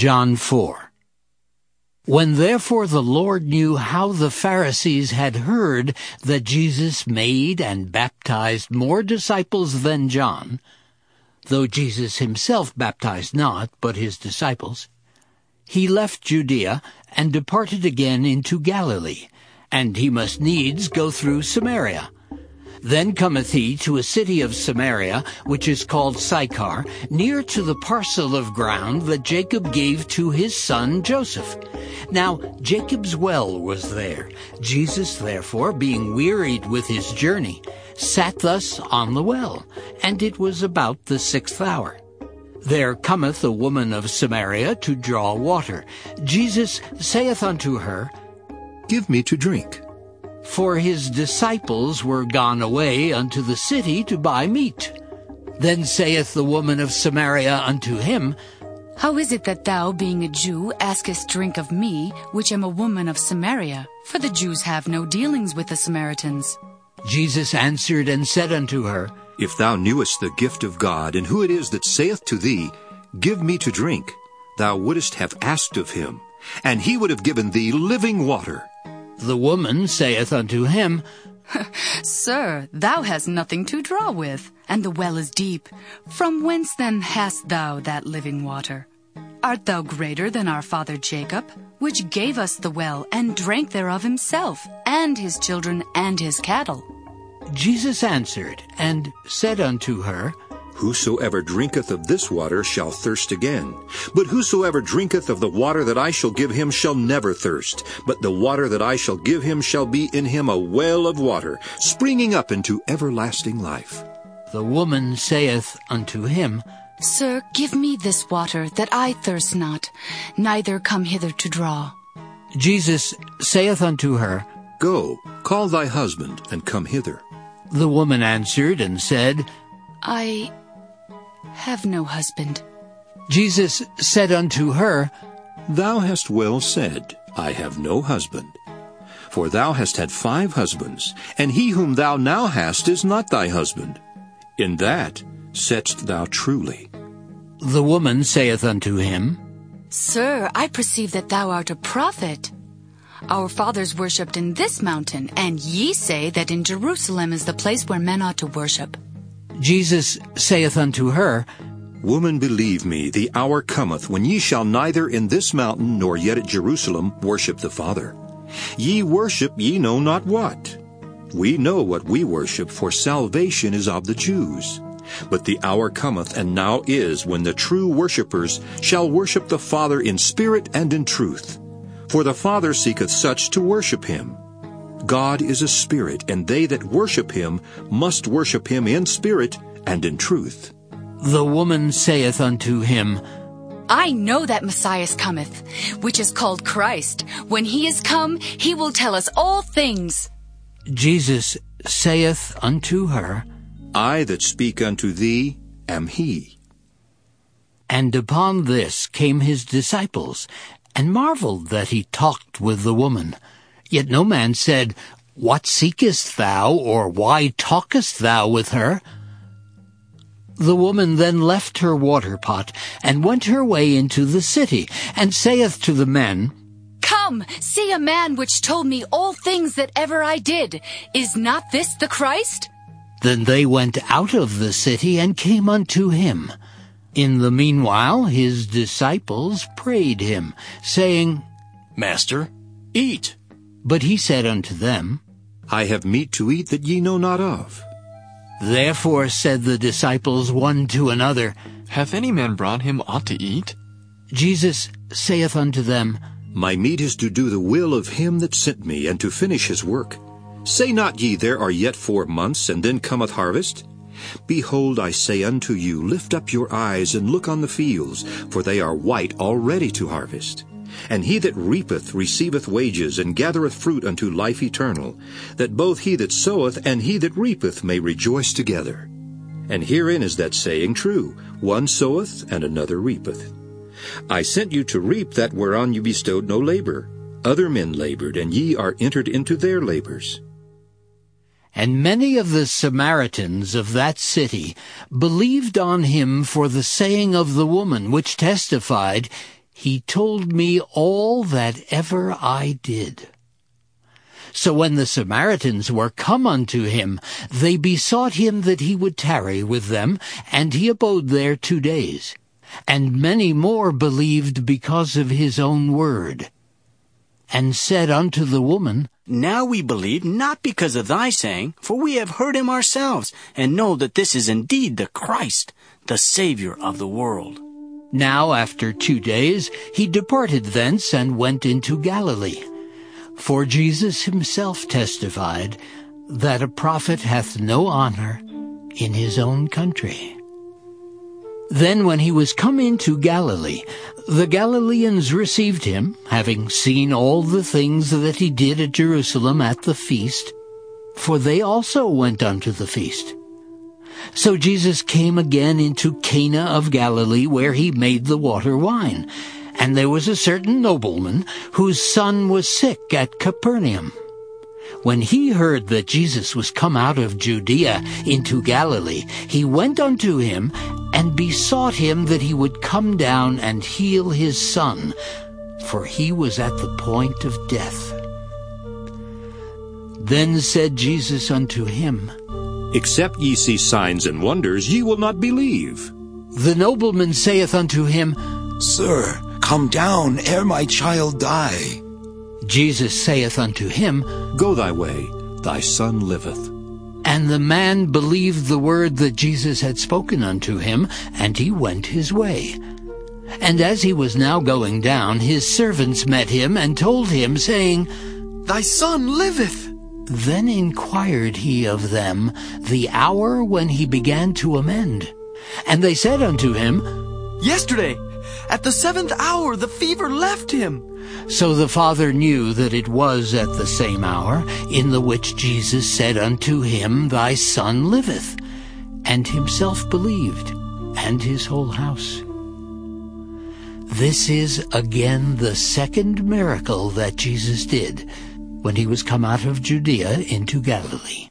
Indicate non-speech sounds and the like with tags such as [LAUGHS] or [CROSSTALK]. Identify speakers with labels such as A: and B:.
A: John 4. When therefore the Lord knew how the Pharisees had heard that Jesus made and baptized more disciples than John, though Jesus himself baptized not, but his disciples, he left Judea and departed again into Galilee, and he must needs go through Samaria. Then cometh he to a city of Samaria, which is called Sychar, near to the parcel of ground that Jacob gave to his son Joseph. Now Jacob's well was there. Jesus, therefore, being wearied with his journey, sat thus on the well, and it was about the sixth hour. There cometh a woman of Samaria to draw water. Jesus saith unto her,
B: Give me to drink.
A: For his disciples were gone away unto the city to buy meat. Then saith the woman of Samaria unto him,
C: How is it that thou, being a Jew, askest drink of me, which am a woman of Samaria? For the Jews have no dealings with the Samaritans.
A: Jesus answered and said unto her,
B: If thou knewest the gift of God, and who it is that saith to thee, Give me to drink, thou wouldest have asked of him, and he would have given thee living water.
A: The woman saith unto him, [LAUGHS]
C: Sir, thou hast nothing to draw with, and the well is deep. From whence then hast thou that living water? Art thou greater than our father Jacob, which gave us the well, and drank thereof himself, and his children, and his cattle?
A: Jesus answered and said unto her,
B: Whosoever drinketh of this water shall thirst again. But whosoever drinketh of the water that I shall give him shall never thirst. But the water that I shall give him shall be in him a well of water, springing up into everlasting life.
A: The woman saith unto him,
C: Sir, give me this water, that I thirst not, neither come hither to draw.
A: Jesus saith unto her,
B: Go, call thy husband, and come hither.
A: The woman answered and said,
C: I have no husband.
A: Jesus said unto her,
B: Thou hast well said, I have no husband. For thou hast had five husbands, and he whom thou now hast is not thy husband. In that saidst thou truly.
A: The woman saith unto him,
C: Sir, I perceive that thou art a prophet. Our fathers worshipped in this mountain, and ye say that in Jerusalem is the place where men ought to worship.
A: Jesus saith unto her,
B: Woman, believe me, the hour cometh when ye shall neither in this mountain nor yet at Jerusalem worship the Father. Ye worship ye know not what. We know what we worship, for salvation is of the Jews. But the hour cometh, and now is, when the true worshippers shall worship the Father in spirit and in truth. For the Father seeketh such to worship him. God is a spirit, and they that worship him must worship him in spirit and in truth.
A: The woman saith unto him,
C: I know that Messiah cometh, which is called Christ. When he is come, he will tell us all things.
A: Jesus saith unto her,
B: I that speak unto thee am he.
A: And upon this came his disciples, and marveled that he talked with the woman. Yet no man said, What seekest thou, or why talkest thou with her? The woman then left her water pot, and went her way into the city, and saith to the men,
C: Come, see a man which told me all things that ever I did. Is not this the Christ?
A: Then they went out of the city and came unto him. In the meanwhile his disciples prayed him, saying,
D: Master, eat.
A: But he said unto them,
B: I have meat to eat that ye know not of.
A: Therefore said the disciples one to another,
D: Hath any man brought him aught to eat?
A: Jesus saith unto them,
B: My meat is to do the will of him that sent me, and to finish his work. Say not ye, There are yet four months, and then cometh harvest? Behold, I say unto you, Lift up your eyes, and look on the fields, for they are white already to harvest. And he that reapeth receiveth wages, and gathereth fruit unto life eternal, that both he that soweth and he that reapeth may rejoice together. And herein is that saying true, One soweth, and another reapeth. I sent you to reap that whereon you bestowed no labor. Other men labored, and ye are entered into their labors.
A: And many of the Samaritans of that city believed on him for the saying of the woman, which testified, he told me all that ever I did. So when the Samaritans were come unto him, they besought him that he would tarry with them, and he abode there two days. And many more believed because of his own word. And said unto the woman,
E: Now we believe not because of thy saying, for we have heard him ourselves, and know that this is indeed the Christ, the Savior of the world.
A: Now after two days he departed thence and went into Galilee. For Jesus himself testified that a prophet hath no honor in his own country. Then when he was come into Galilee, the Galileans received him, having seen all the things that he did at Jerusalem at the feast, for they also went unto the feast. So Jesus came again into Cana of Galilee, where he made the water wine. And there was a certain nobleman whose son was sick at Capernaum. When he heard that Jesus was come out of Judea into Galilee, he went unto him and besought him that he would come down and heal his son, for he was at the point of death. Then said Jesus unto him,
B: Except ye see signs and wonders, ye will not believe.
A: The nobleman saith unto him,
F: Sir, come down ere my child die.
A: Jesus saith unto him,
B: Go thy way, thy son liveth.
A: And the man believed the word that Jesus had spoken unto him, and he went his way. And as he was now going down, his servants met him and told him, saying,
F: Thy son liveth.
A: Then inquired he of them the hour when he began to amend. And they said unto him,
G: Yesterday, at the seventh hour, the fever left him.
A: So the father knew that it was at the same hour in the which Jesus said unto him, Thy son liveth, and himself believed, and his whole house. This is again the second miracle that Jesus did when he was come out of Judea into Galilee.